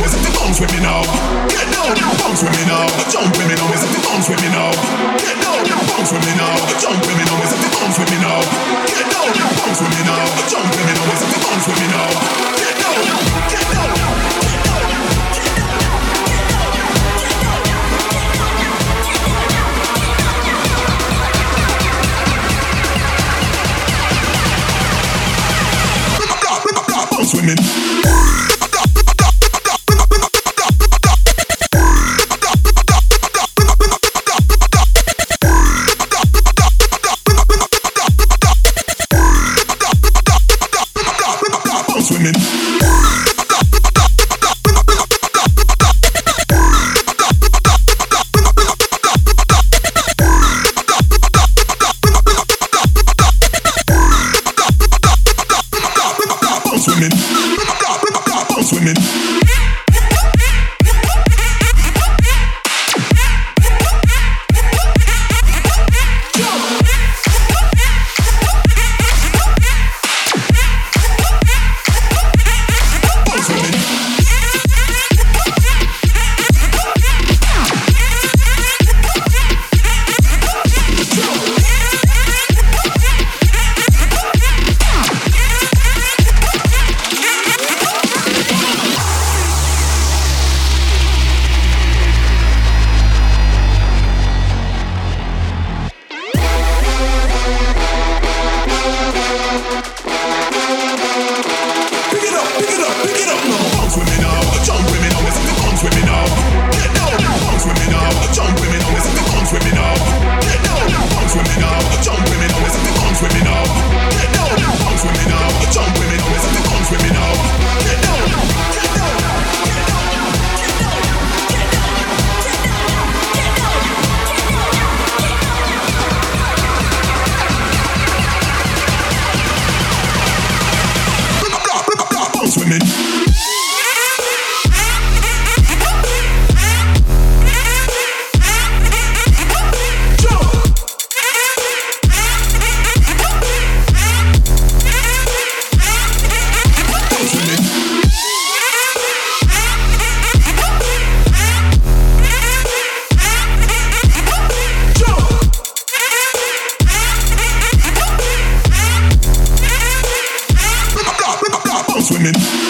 on, is it the with me now? Get down, with me now. Jump with me now, the bombs with me now? Get down, Get down, Get down, get down. women. Swimming. swimming.